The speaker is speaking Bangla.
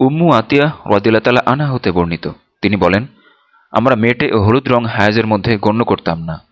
উম্মু আতিয়া রদিল্লা আনা হতে বর্ণিত। তিনি বলেন, আমরা মেটে ও হলুদ রং হায়াজের মধ্যে গণ্য করতাম না।